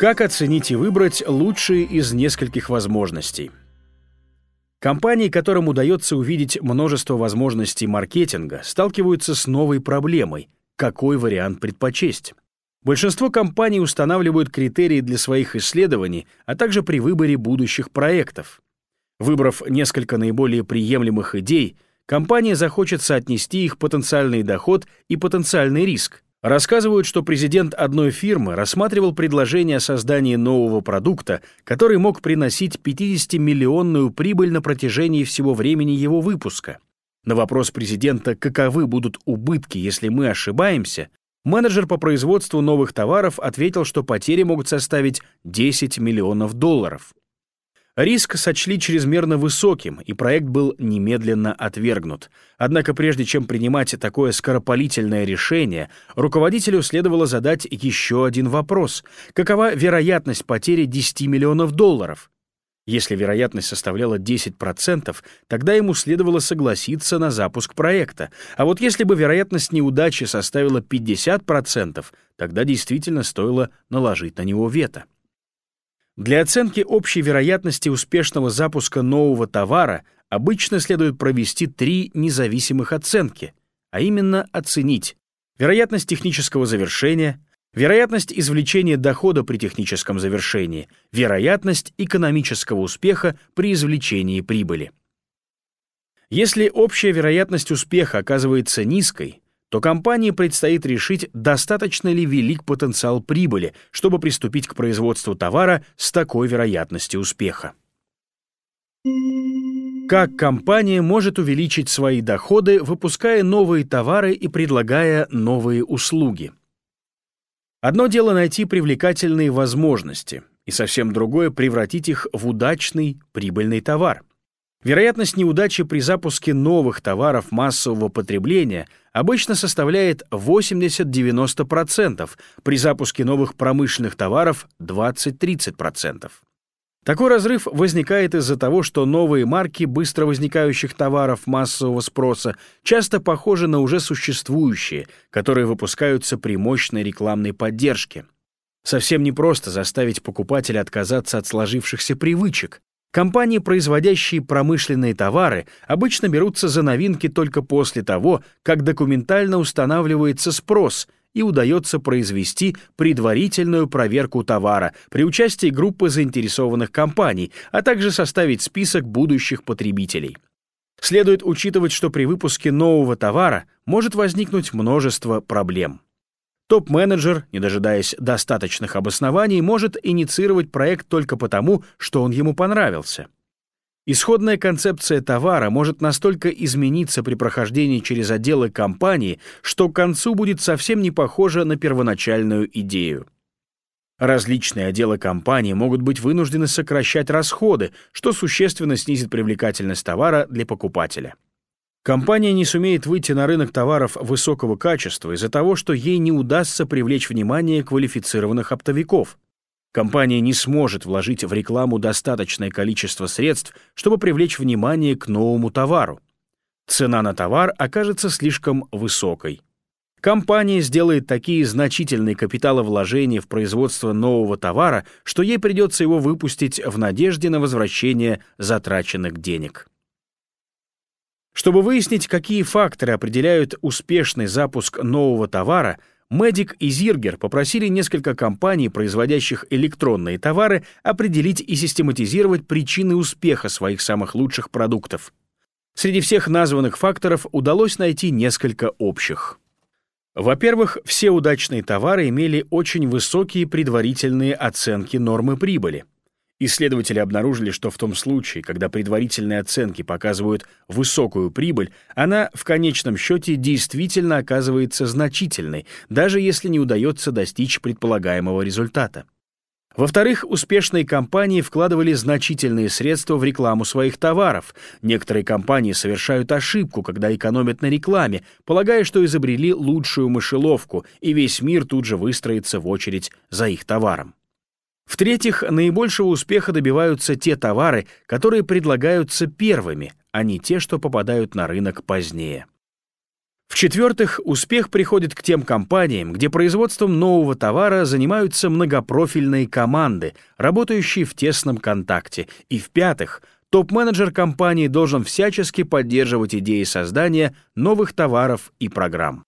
Как оценить и выбрать лучшие из нескольких возможностей? Компании, которым удается увидеть множество возможностей маркетинга, сталкиваются с новой проблемой – какой вариант предпочесть? Большинство компаний устанавливают критерии для своих исследований, а также при выборе будущих проектов. Выбрав несколько наиболее приемлемых идей, компания захочет соотнести их потенциальный доход и потенциальный риск – Рассказывают, что президент одной фирмы рассматривал предложение о создании нового продукта, который мог приносить 50-миллионную прибыль на протяжении всего времени его выпуска. На вопрос президента, каковы будут убытки, если мы ошибаемся, менеджер по производству новых товаров ответил, что потери могут составить 10 миллионов долларов. Риск сочли чрезмерно высоким, и проект был немедленно отвергнут. Однако прежде чем принимать такое скоропалительное решение, руководителю следовало задать еще один вопрос. Какова вероятность потери 10 миллионов долларов? Если вероятность составляла 10%, тогда ему следовало согласиться на запуск проекта. А вот если бы вероятность неудачи составила 50%, тогда действительно стоило наложить на него вето. Для оценки общей вероятности успешного запуска нового товара обычно следует провести три независимых оценки, а именно оценить вероятность технического завершения, вероятность извлечения дохода при техническом завершении, вероятность экономического успеха при извлечении прибыли. Если общая вероятность успеха оказывается низкой, то компании предстоит решить, достаточно ли велик потенциал прибыли, чтобы приступить к производству товара с такой вероятностью успеха. Как компания может увеличить свои доходы, выпуская новые товары и предлагая новые услуги? Одно дело найти привлекательные возможности, и совсем другое — превратить их в удачный, прибыльный товар — Вероятность неудачи при запуске новых товаров массового потребления обычно составляет 80-90%, при запуске новых промышленных товаров 20-30%. Такой разрыв возникает из-за того, что новые марки быстро возникающих товаров массового спроса часто похожи на уже существующие, которые выпускаются при мощной рекламной поддержке. Совсем непросто заставить покупателя отказаться от сложившихся привычек, Компании, производящие промышленные товары, обычно берутся за новинки только после того, как документально устанавливается спрос и удается произвести предварительную проверку товара при участии группы заинтересованных компаний, а также составить список будущих потребителей. Следует учитывать, что при выпуске нового товара может возникнуть множество проблем. Топ-менеджер, не дожидаясь достаточных обоснований, может инициировать проект только потому, что он ему понравился. Исходная концепция товара может настолько измениться при прохождении через отделы компании, что к концу будет совсем не похожа на первоначальную идею. Различные отделы компании могут быть вынуждены сокращать расходы, что существенно снизит привлекательность товара для покупателя. Компания не сумеет выйти на рынок товаров высокого качества из-за того, что ей не удастся привлечь внимание квалифицированных оптовиков. Компания не сможет вложить в рекламу достаточное количество средств, чтобы привлечь внимание к новому товару. Цена на товар окажется слишком высокой. Компания сделает такие значительные капиталовложения в производство нового товара, что ей придется его выпустить в надежде на возвращение затраченных денег. Чтобы выяснить, какие факторы определяют успешный запуск нового товара, Медик и Зиргер попросили несколько компаний, производящих электронные товары, определить и систематизировать причины успеха своих самых лучших продуктов. Среди всех названных факторов удалось найти несколько общих. Во-первых, все удачные товары имели очень высокие предварительные оценки нормы прибыли. Исследователи обнаружили, что в том случае, когда предварительные оценки показывают высокую прибыль, она в конечном счете действительно оказывается значительной, даже если не удается достичь предполагаемого результата. Во-вторых, успешные компании вкладывали значительные средства в рекламу своих товаров. Некоторые компании совершают ошибку, когда экономят на рекламе, полагая, что изобрели лучшую мышеловку, и весь мир тут же выстроится в очередь за их товаром. В-третьих, наибольшего успеха добиваются те товары, которые предлагаются первыми, а не те, что попадают на рынок позднее. В-четвертых, успех приходит к тем компаниям, где производством нового товара занимаются многопрофильные команды, работающие в тесном контакте. И в-пятых, топ-менеджер компании должен всячески поддерживать идеи создания новых товаров и программ.